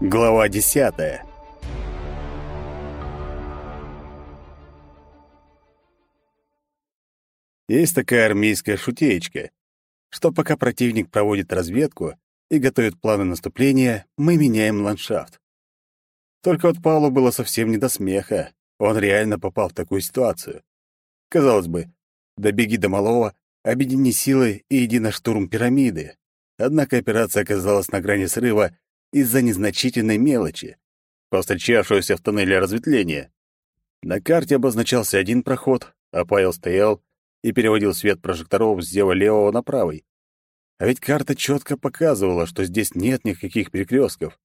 Глава десятая Есть такая армейская шутеечка, что пока противник проводит разведку и готовит планы наступления, мы меняем ландшафт. Только вот Павлу было совсем не до смеха. Он реально попал в такую ситуацию. Казалось бы, добеги до малого, объедини силы и иди на штурм пирамиды. Однако операция оказалась на грани срыва из-за незначительной мелочи, повстречавшегося в тоннеле разветвления. На карте обозначался один проход, а Павел стоял и переводил свет прожекторов с зева левого на правый. А ведь карта четко показывала, что здесь нет никаких перекрестков.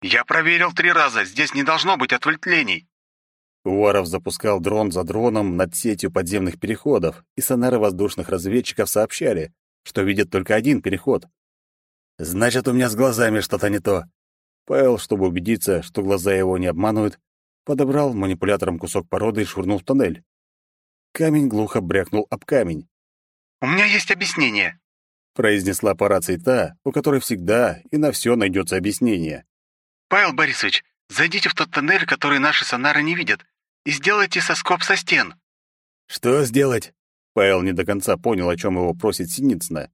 «Я проверил три раза, здесь не должно быть отвлечений». Уваров запускал дрон за дроном над сетью подземных переходов, и сонары воздушных разведчиков сообщали, что видят только один переход. «Значит, у меня с глазами что-то не то». Павел, чтобы убедиться, что глаза его не обманывают, подобрал манипулятором кусок породы и швырнул в тоннель. Камень глухо брякнул об камень. «У меня есть объяснение», — произнесла по рации та, у которой всегда и на все найдется объяснение. «Павел Борисович, зайдите в тот тоннель, который наши сонары не видят, и сделайте соскоб со стен». «Что сделать?» Павел не до конца понял, о чем его просит Синицына.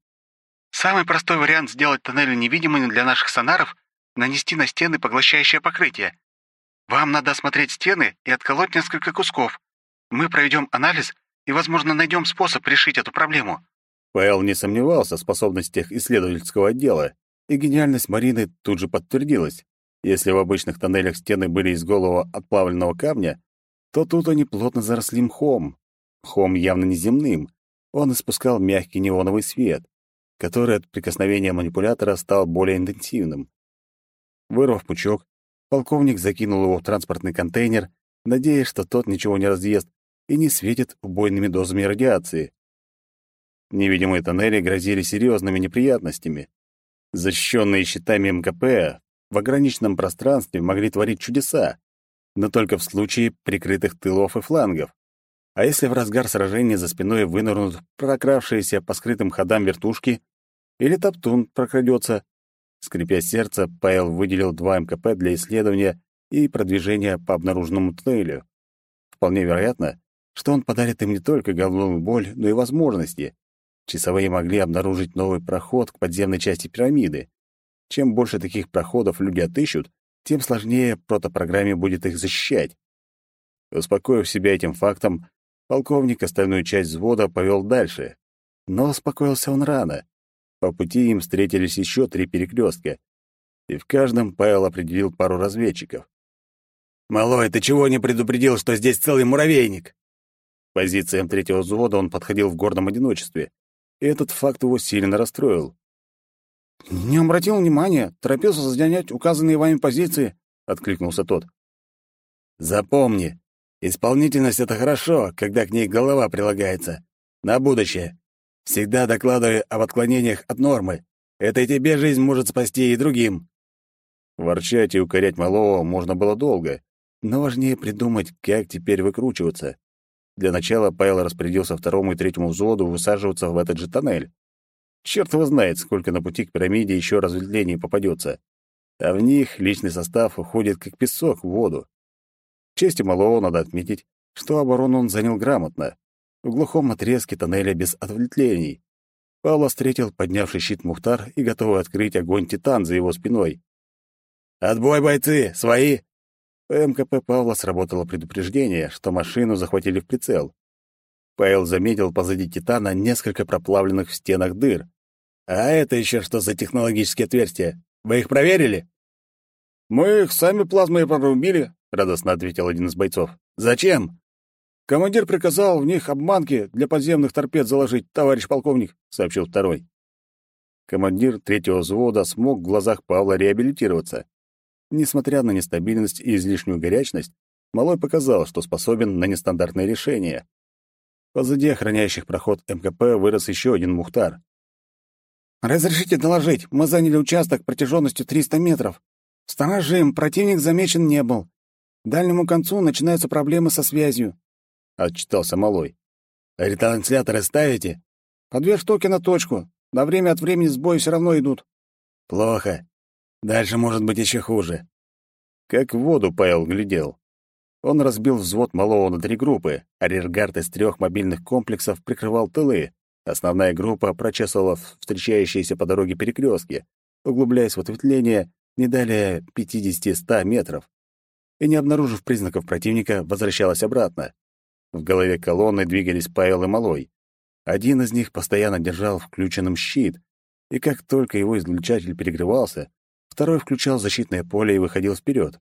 «Самый простой вариант сделать тоннель невидимыми для наших сонаров — нанести на стены поглощающее покрытие. Вам надо осмотреть стены и отколоть несколько кусков. Мы проведем анализ и, возможно, найдем способ решить эту проблему». Павел не сомневался в способностях исследовательского отдела, и гениальность Марины тут же подтвердилась. Если в обычных тоннелях стены были из голого отплавленного камня, то тут они плотно заросли мхом. Мхом явно неземным. Он испускал мягкий неоновый свет, который от прикосновения манипулятора стал более интенсивным. Вырвав пучок, полковник закинул его в транспортный контейнер, надеясь, что тот ничего не разъест и не светит убойными дозами радиации. Невидимые тоннели грозили серьезными неприятностями. Защищенные щитами МКП в ограниченном пространстве могли творить чудеса, но только в случае прикрытых тылов и флангов. А если в разгар сражения за спиной вынырнут прокравшиеся по скрытым ходам вертушки, или топтун прокрадется, скрипя сердце, Павел выделил два МКП для исследования и продвижения по обнаруженному туннелю. Вполне вероятно, что он подарит им не только головную боль, но и возможности. Часовые могли обнаружить новый проход к подземной части пирамиды. Чем больше таких проходов люди отыщут, тем сложнее протопрограмме будет их защищать. Успокоив себя этим фактом, полковник остальную часть взвода повел дальше. Но успокоился он рано. По пути им встретились еще три перекрестка, и в каждом Павел определил пару разведчиков. «Малой, ты чего не предупредил, что здесь целый муравейник?» позициям третьего взвода он подходил в гордом одиночестве, и этот факт его сильно расстроил. «Не обратил внимания, торопился занять указанные вами позиции», — откликнулся тот. «Запомни, исполнительность — это хорошо, когда к ней голова прилагается. На будущее. Всегда докладывай об отклонениях от нормы. Это и тебе жизнь может спасти, и другим». Ворчать и укорять малого можно было долго, но важнее придумать, как теперь выкручиваться. Для начала Павел распорядился второму и третьему взводу высаживаться в этот же тоннель. Черт его знает, сколько на пути к пирамиде еще разветвлений попадется. А в них личный состав уходит как песок в воду. В чести малого надо отметить, что оборону он занял грамотно. В глухом отрезке тоннеля без ответвлений. Павла встретил поднявший щит Мухтар и готовый открыть огонь Титан за его спиной. «Отбой, бойцы! Свои!» По МКП Павла сработало предупреждение, что машину захватили в прицел. Павел заметил позади Титана несколько проплавленных в стенах дыр. «А это еще что за технологические отверстия? Вы их проверили?» «Мы их сами плазмой прорубили», — радостно ответил один из бойцов. «Зачем?» «Командир приказал в них обманки для подземных торпед заложить, товарищ полковник», — сообщил второй. Командир третьего взвода смог в глазах Павла реабилитироваться. Несмотря на нестабильность и излишнюю горячность, Малой показал, что способен на нестандартные решения. Позади охраняющих проход МКП вырос еще один Мухтар. «Разрешите доложить, мы заняли участок протяженностью 300 метров. Сторожим, противник замечен не был. К дальнему концу начинаются проблемы со связью». отчитался Малой. «Ретрансляторы ставите?» «По две штуки на точку. На время от времени сбои все равно идут». «Плохо. Дальше может быть еще хуже». Как в воду Павел глядел. Он разбил взвод малого на три группы, а рергард из трех мобильных комплексов прикрывал тылы. Основная группа прочесывала встречающиеся по дороге перекрестки, углубляясь в ответвление не далее 50-100 метров. И, не обнаружив признаков противника, возвращалась обратно. В голове колонны двигались Павел и Малой. Один из них постоянно держал включенным щит, и как только его излучатель перегревался, второй включал защитное поле и выходил вперед.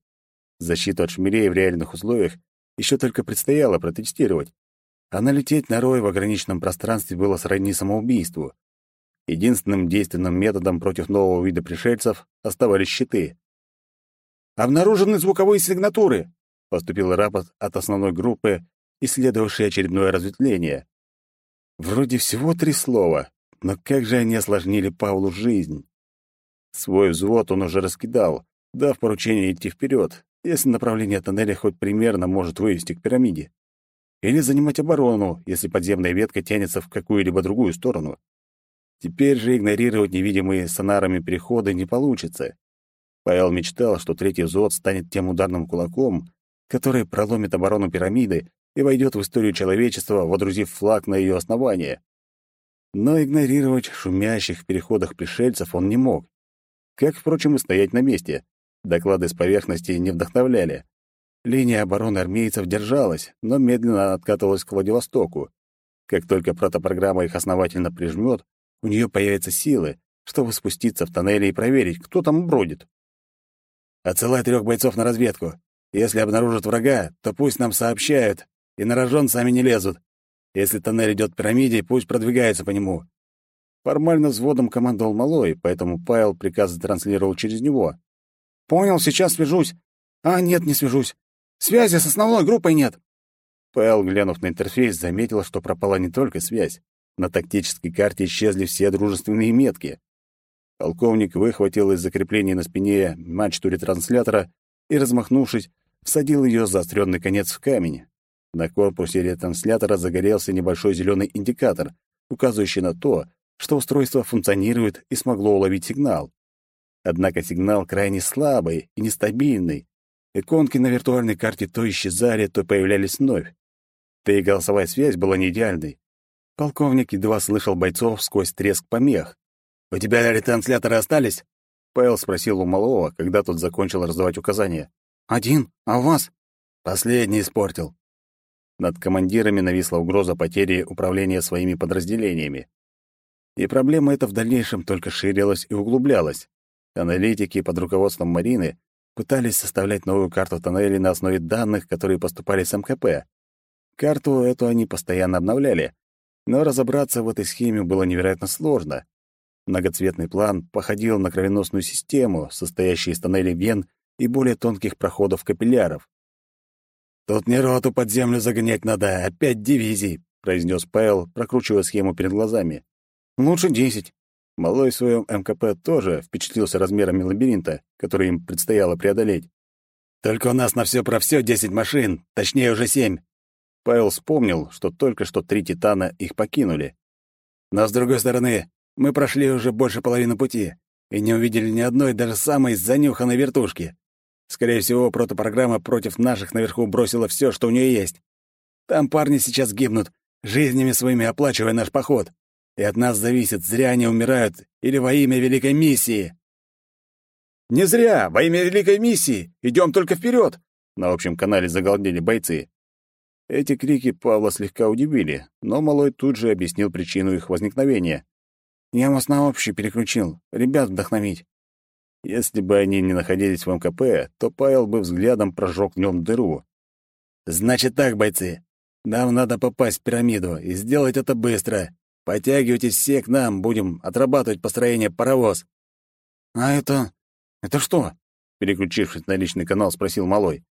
Защиту от шмелей в реальных условиях еще только предстояло протестировать. А налететь на рой в ограниченном пространстве было сродни самоубийству. Единственным действенным методом против нового вида пришельцев оставались щиты. «Обнаружены звуковые сигнатуры!» — поступил рапорт от основной группы, исследовавшей очередное разветвление. Вроде всего три слова, но как же они осложнили Павлу жизнь. Свой взвод он уже раскидал, дав поручение идти вперед, если направление тоннеля хоть примерно может вывести к пирамиде. Или занимать оборону, если подземная ветка тянется в какую-либо другую сторону. Теперь же игнорировать невидимые сонарами переходы не получится. Павел мечтал, что третий взвод станет тем ударным кулаком, который проломит оборону пирамиды и войдет в историю человечества, водрузив флаг на ее основание. Но игнорировать шумящих переходах пришельцев он не мог. Как, впрочем, и стоять на месте. Доклады с поверхности не вдохновляли. Линия обороны армейцев держалась, но медленно откатывалась к Владивостоку. Как только протопрограмма их основательно прижмет, у нее появятся силы, чтобы спуститься в тоннели и проверить, кто там бродит. «Отсылай трех бойцов на разведку. Если обнаружат врага, то пусть нам сообщают, и на рожон сами не лезут. Если тоннель идет к пирамиде, пусть продвигаются по нему». Формально взводом командовал Малой, поэтому Павел приказ транслировал через него. Понял, сейчас свяжусь. А, нет, не свяжусь. Связи с основной группой нет. Пэл, глянув на интерфейс, заметил, что пропала не только связь. На тактической карте исчезли все дружественные метки. Полковник выхватил из закрепления на спине мачту ретранслятора и, размахнувшись, всадил ее заостренный конец в камень. На корпусе ретранслятора загорелся небольшой зеленый индикатор, указывающий на то, что устройство функционирует и смогло уловить сигнал. Однако сигнал крайне слабый и нестабильный. Иконки на виртуальной карте то исчезали, то появлялись вновь. Да и голосовая связь была не идеальной. Полковник едва слышал бойцов сквозь треск помех. «У тебя ретрансляторы остались?» Павел спросил у малого, когда тот закончил раздавать указания. «Один. А у вас?» «Последний испортил». Над командирами нависла угроза потери управления своими подразделениями. И проблема эта в дальнейшем только ширилась и углублялась. Аналитики под руководством Марины пытались составлять новую карту тоннелей на основе данных, которые поступали с МКП. Карту эту они постоянно обновляли, но разобраться в этой схеме было невероятно сложно. Многоцветный план походил на кровеносную систему, состоящую из тоннелей вен и более тонких проходов капилляров. «Тут не роту под землю загонять надо, а пять дивизий», — произнес Павел, прокручивая схему перед глазами. «Лучше десять. Малой в своем МКП тоже впечатлился размерами лабиринта, который им предстояло преодолеть. «Только у нас на все про все десять машин, точнее уже семь». Павел вспомнил, что только что три «Титана» их покинули. «Но, с другой стороны, мы прошли уже больше половины пути и не увидели ни одной даже самой занюханной вертушки. Скорее всего, протопрограмма против наших наверху бросила все, что у нее есть. Там парни сейчас гибнут, жизнями своими оплачивая наш поход и от нас зависит, зря они умирают или во имя великой миссии. Не зря, во имя великой миссии. Идем только вперед. На общем канале загалдели бойцы. Эти крики Павла слегка удивили, но Малой тут же объяснил причину их возникновения. «Я вас на общий переключил. Ребят вдохновить». Если бы они не находились в МКП, то Павел бы взглядом прожег в нем дыру. «Значит так, бойцы. Нам надо попасть в пирамиду, и сделать это быстро. Подтягивайтесь все к нам, будем отрабатывать построение паровоз». «А это... это что?» Переключившись на личный канал, спросил Малой.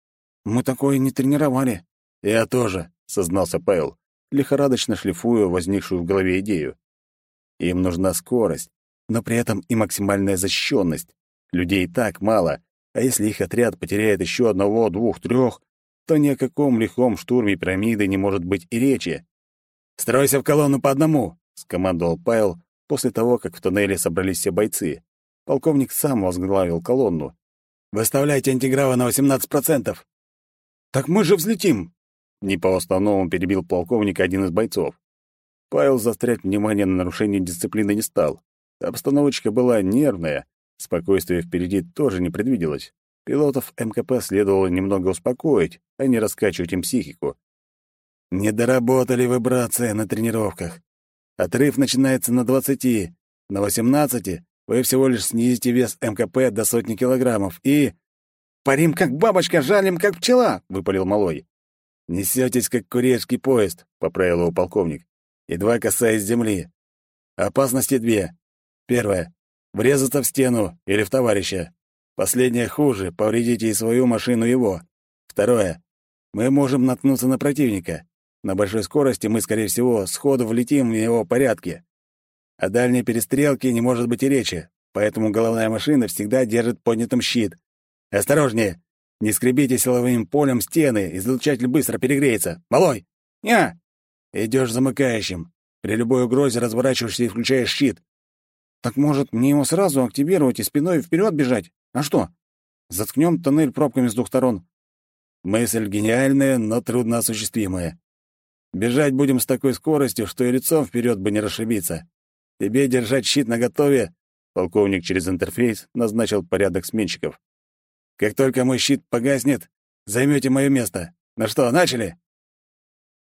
«Мы такое не тренировали». «Я тоже», — сознался Павел, лихорадочно шлифуя возникшую в голове идею. «Им нужна скорость, но при этом и максимальная защищенность. Людей так мало, а если их отряд потеряет еще одного, двух, трех, то ни о каком лихом штурме пирамиды не может быть и речи. «Стройся в колонну по одному!» — скомандовал Павел после того, как в тоннеле собрались все бойцы. Полковник сам возглавил колонну. «Выставляйте антиграва на 18%!» «Так мы же взлетим!» Не по-основному перебил полковник один из бойцов. Павел заострять внимание на нарушение дисциплины не стал. Обстановочка была нервная, спокойствия впереди тоже не предвиделось. Пилотов МКП следовало немного успокоить, а не раскачивать им психику. «Не доработали вы, братцы, на тренировках. Отрыв начинается на 20, на 18 вы всего лишь снизите вес МКП до сотни килограммов и...» «Парим, как бабочка, жалим, как пчела!» — выпалил малой. «Несётесь, как курьерский поезд», — поправил его полковник, едва касаясь земли. «Опасности две. Первое — врезаться в стену или в товарища. Последнее хуже, повредите и свою машину его. Второе — мы можем наткнуться на противника. На большой скорости мы, скорее всего, сходу влетим в его порядке. О дальней перестрелке не может быть и речи, поэтому головная машина всегда держит поднятым щит. Осторожнее! Не скребите силовым полем стены, излучатель быстро перегреется. Малой! Я! Идешь замыкающим. При любой угрозе разворачиваешься и включаешь щит. Так может, мне его сразу активировать и спиной вперед бежать? А что? Заткнем тоннель пробками с двух сторон. Мысль гениальная, но трудно осуществимая. Бежать будем с такой скоростью, что и лицом вперед бы не расшибиться. Тебе держать щит наготове. Полковник через интерфейс назначил порядок сменщиков. Как только мой щит погаснет, займете мое место. Ну что, начали?»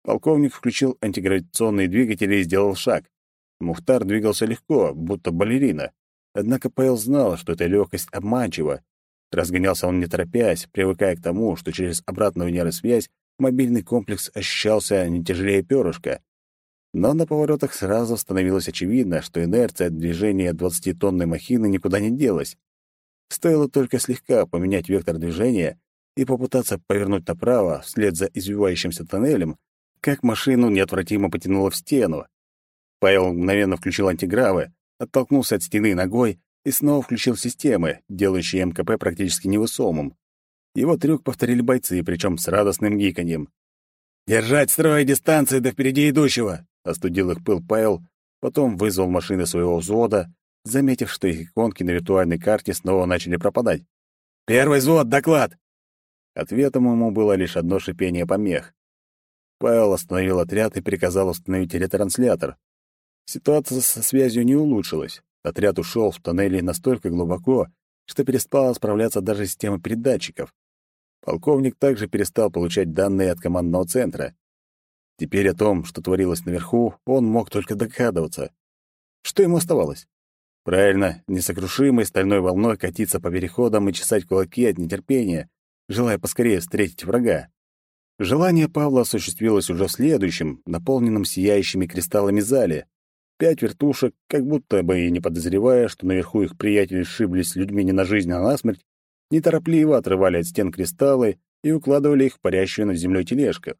Полковник включил антигравитационные двигатели и сделал шаг. Мухтар двигался легко, будто балерина. Однако Пэл знал, что эта легкость обманчива. Разгонялся он не торопясь, привыкая к тому, что через обратную нейросвязь мобильный комплекс ощущался не тяжелее перышка. Но на поворотах сразу становилось очевидно, что инерция движения 20-тонной махины никуда не делась. Стоило только слегка поменять вектор движения и попытаться повернуть направо вслед за извивающимся тоннелем, как машину неотвратимо потянуло в стену. Павел мгновенно включил антигравы, оттолкнулся от стены ногой и снова включил системы, делающие МКП практически невысомым. Его трюк повторили бойцы, причем с радостным гиканьем. «Держать строй дистанции до впереди идущего!» — остудил их пыл Павел, потом вызвал машины своего взвода, заметив, что их иконки на виртуальной карте снова начали пропадать. «Первый взвод, доклад!» Ответом ему было лишь одно шипение помех. Павел остановил отряд и приказал установить ретранслятор. Ситуация со связью не улучшилась. Отряд ушел в тоннели настолько глубоко, что перестала справляться даже система передатчиков. Полковник также перестал получать данные от командного центра. Теперь о том, что творилось наверху, он мог только догадываться. Что ему оставалось? Правильно, несокрушимой стальной волной катиться по переходам и чесать кулаки от нетерпения, желая поскорее встретить врага. Желание Павла осуществилось уже в следующем, наполненном сияющими кристаллами зале. Пять вертушек, как будто бы и не подозревая, что наверху их приятели сшиблись с людьми не на жизнь, а на смерть, неторопливо отрывали от стен кристаллы и укладывали их в парящую над землей тележку.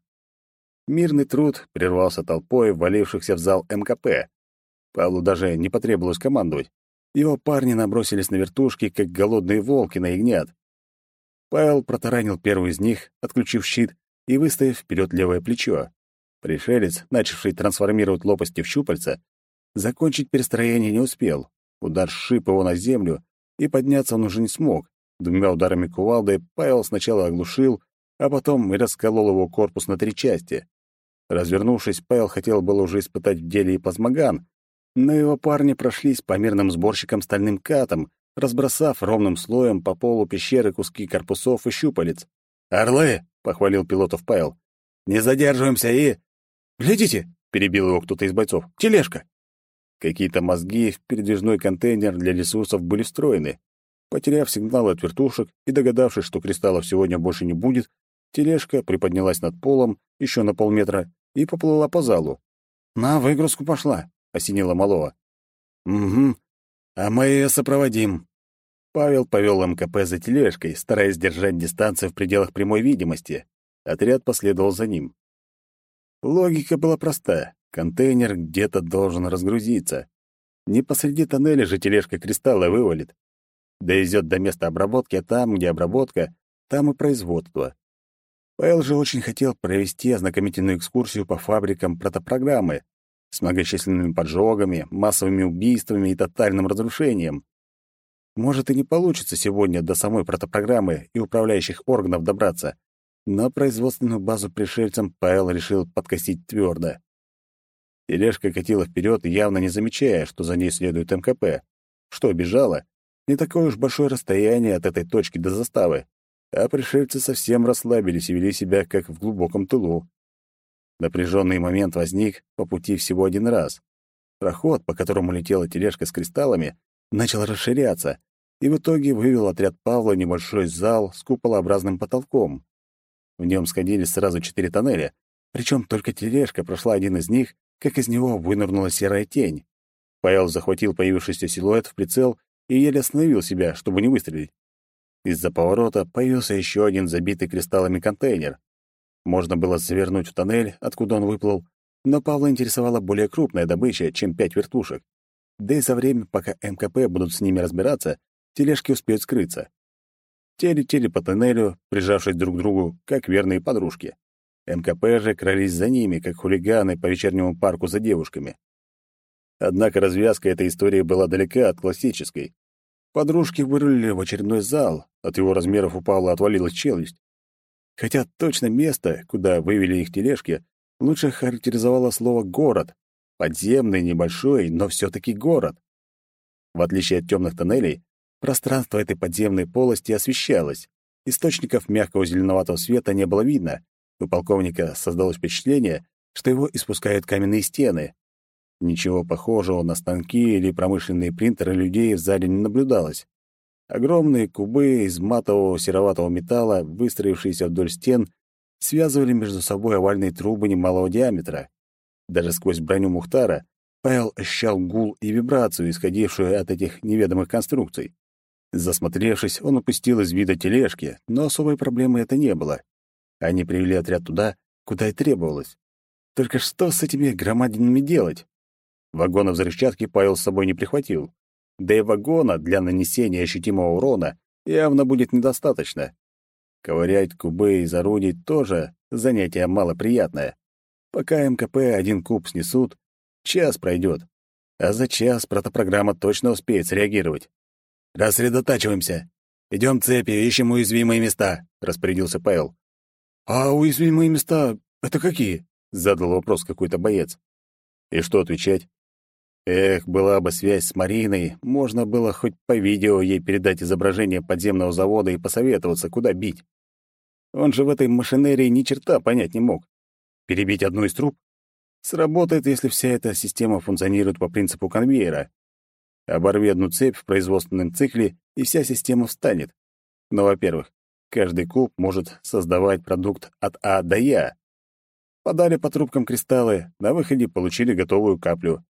Мирный труд прервался толпой, валившихся в зал МКП. Павлу даже не потребовалось командовать. Его парни набросились на вертушки, как голодные волки на ягнят. Павел протаранил первый из них, отключив щит и выставив вперед левое плечо. Пришелец, начавший трансформировать лопасти в щупальца, закончить перестроение не успел. Удар сшиб его на землю, и подняться он уже не смог. Двумя ударами кувалды Павел сначала оглушил, а потом и расколол его корпус на три части. Развернувшись, Павел хотел было уже испытать в деле и плазмоган, но его парни прошлись по мирным сборщикам стальным катом, разбросав ровным слоем по полу пещеры куски корпусов и щупалец. «Орлы!» — похвалил пилотов Павел. «Не задерживаемся и...» «Глядите!» — перебил его кто-то из бойцов. «Тележка!» Какие-то мозги в передвижной контейнер для ресурсов были встроены. Потеряв сигнал от вертушек и догадавшись, что кристаллов сегодня больше не будет, тележка приподнялась над полом еще на полметра и поплыла по залу. «На выгрузку пошла», — осенила малого. «Угу. А мы ее сопроводим». Павел повел МКП за тележкой, стараясь держать дистанцию в пределах прямой видимости. Отряд последовал за ним. Логика была проста. Контейнер где-то должен разгрузиться. Не посреди тоннеля же тележка кристалла вывалит. Довезет до места обработки, а там, где обработка, там и производство. Павел же очень хотел провести ознакомительную экскурсию по фабрикам протопрограммы с многочисленными поджогами, массовыми убийствами и тотальным разрушением. Может, и не получится сегодня до самой протопрограммы и управляющих органов добраться, но производственную базу пришельцам Павел решил подкосить твердо. Тележка катила вперед, явно не замечая, что за ней следует МКП. Что, бежала? Не такое уж большое расстояние от этой точки до заставы. А пришельцы совсем расслабились и вели себя, как в глубоком тылу. Напряженный момент возник по пути всего один раз. Проход, по которому летела тележка с кристаллами, начал расширяться, и в итоге вывел отряд Павла в небольшой зал с куполообразным потолком. В нем сходились сразу четыре тоннеля, причем только тележка прошла один из них, как из него вынырнула серая тень. Павел захватил появившийся силуэт в прицел и еле остановил себя, чтобы не выстрелить. Из-за поворота появился еще один забитый кристаллами контейнер. Можно было завернуть в тоннель, откуда он выплыл, но Павла интересовала более крупная добыча, чем пять вертушек. Да и за время, пока МКП будут с ними разбираться, тележки успеют скрыться. Те летели по тоннелю, прижавшись друг к другу, как верные подружки. МКП же крались за ними, как хулиганы по вечернему парку за девушками. Однако развязка этой истории была далека от классической. Подружки вырулили в очередной зал, от его размеров у Павла отвалилась челюсть. Хотя точно место, куда вывели их тележки, лучше характеризовало слово «город». Подземный, небольшой, но все таки город. В отличие от темных тоннелей, пространство этой подземной полости освещалось. Источников мягкого зеленоватого света не было видно. У полковника создалось впечатление, что его испускают каменные стены. Ничего похожего на станки или промышленные принтеры людей в зале не наблюдалось. Огромные кубы из матового сероватого металла, выстроившиеся вдоль стен, связывали между собой овальные трубы немалого диаметра. Даже сквозь броню Мухтара Павел ощущал гул и вибрацию, исходившую от этих неведомых конструкций. Засмотревшись, он упустил из вида тележки, но особой проблемы это не было. Они привели отряд туда, куда и требовалось. Только что с этими громадинами делать? Вагона взрывчатки Павел с собой не прихватил. Да и вагона для нанесения ощутимого урона явно будет недостаточно. Ковырять кубы из орудий тоже занятие малоприятное. Пока МКП один куб снесут, час пройдет. А за час протопрограмма точно успеет среагировать. «Рассредотачиваемся. Идем цепью, ищем уязвимые места», — распорядился Павел. «А уязвимые места — это какие?» — задал вопрос какой-то боец. И что отвечать? Эх, была бы связь с Мариной, можно было хоть по видео ей передать изображение подземного завода и посоветоваться, куда бить. Он же в этой машинерии ни черта понять не мог. Перебить одну из труб? Сработает, если вся эта система функционирует по принципу конвейера. Оборви одну цепь в производственном цикле, и вся система встанет. Но, во-первых, каждый куб может создавать продукт от А до Я. Подали по трубкам кристаллы, на выходе получили готовую каплю.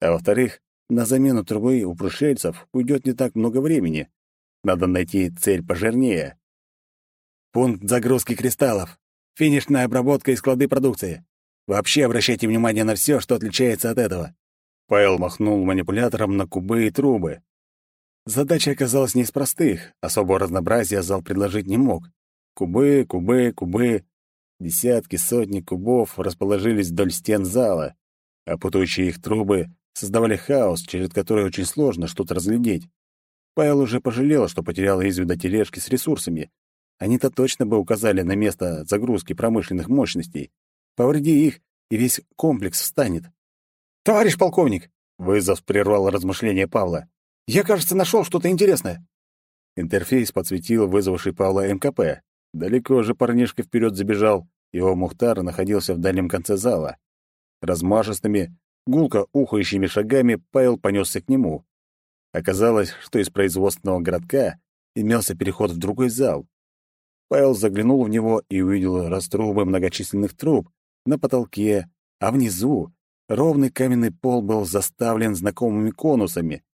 А во-вторых, на замену трубы у пришельцев уйдет не так много времени. Надо найти цель пожирнее. Пункт загрузки кристаллов. Финишная обработка и склады продукции. Вообще обращайте внимание на все, что отличается от этого. Павел махнул манипулятором на кубы и трубы. Задача оказалась не из простых, особого разнообразия зал предложить не мог. Кубы, кубы, кубы. Десятки, сотни кубов расположились вдоль стен зала. Опутывающие их трубы создавали хаос, через который очень сложно что-то разглядеть. Павел уже пожалел, что потерял из вида тележки с ресурсами. Они-то точно бы указали на место загрузки промышленных мощностей. Повреди их, и весь комплекс встанет. «Товарищ полковник!» — вызов прервал размышления Павла. «Я, кажется, нашел что-то интересное». Интерфейс подсветил вызвавший Павла МКП. Далеко же парнишка вперед забежал. Его Мухтар находился в дальнем конце зала. Размашистыми, Гулко ухающими шагами Павел понесся к нему. Оказалось, что из производственного городка имелся переход в другой зал. Павел заглянул в него и увидел раструбы многочисленных труб на потолке, а внизу ровный каменный пол был заставлен знакомыми конусами.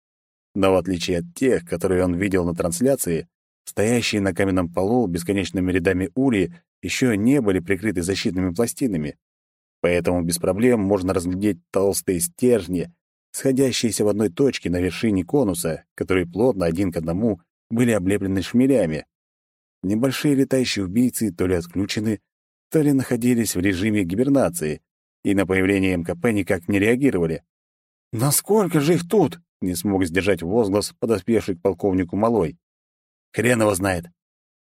Но в отличие от тех, которые он видел на трансляции, стоящие на каменном полу бесконечными рядами ули еще не были прикрыты защитными пластинами поэтому без проблем можно разглядеть толстые стержни, сходящиеся в одной точке на вершине конуса, которые плотно один к одному были облеплены шмелями. Небольшие летающие убийцы то ли отключены, то ли находились в режиме гибернации и на появление МКП никак не реагировали. «Насколько же их тут?» — не смог сдержать возглас, подоспевший к полковнику Малой. «Хрен его знает.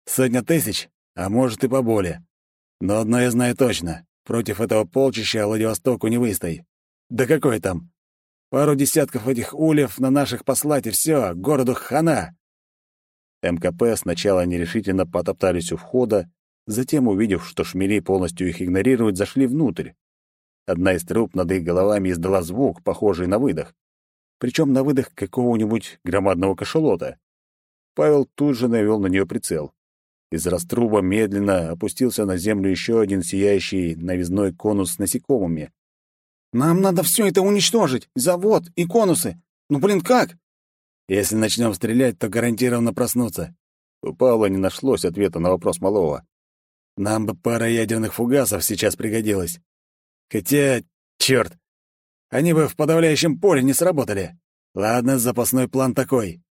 Сотня тысяч, а может и поболее. Но одно я знаю точно. Против этого полчища Владивостоку не выстоит. Да какой там? Пару десятков этих ульев на наших послать, и все, городу хана!» МКП сначала нерешительно потоптались у входа, затем, увидев, что шмели полностью их игнорируют, зашли внутрь. Одна из труб над их головами издала звук, похожий на выдох. Причем на выдох какого-нибудь громадного кашалота. Павел тут же навел на нее прицел. Из раструба медленно опустился на землю еще один сияющий навезной конус с насекомыми. «Нам надо все это уничтожить! Завод и конусы! Ну, блин, как?» «Если начнем стрелять, то гарантированно проснуться». У Павла не нашлось ответа на вопрос малого. «Нам бы пара ядерных фугасов сейчас пригодилась. Хотя, черт, они бы в подавляющем поле не сработали. Ладно, запасной план такой.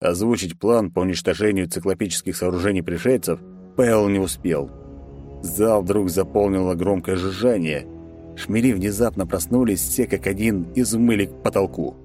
Озвучить план по уничтожению циклопических сооружений пришельцев Пэл не успел. Зал вдруг заполнило громкое жужжание. Шмели внезапно проснулись все как один и взмыли к потолку.